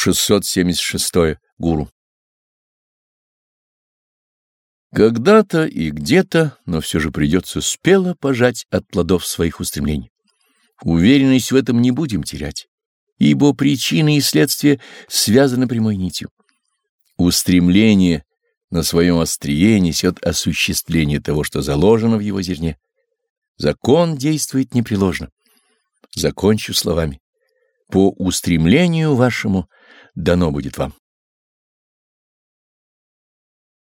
676. Гуру. Когда-то и где-то, но все же придется спело пожать от плодов своих устремлений. Уверенность в этом не будем терять, ибо причины и следствия связаны прямой нитью. Устремление на своем острие несет осуществление того, что заложено в его зерне. Закон действует непреложно. Закончу словами. По устремлению вашему дано будет вам.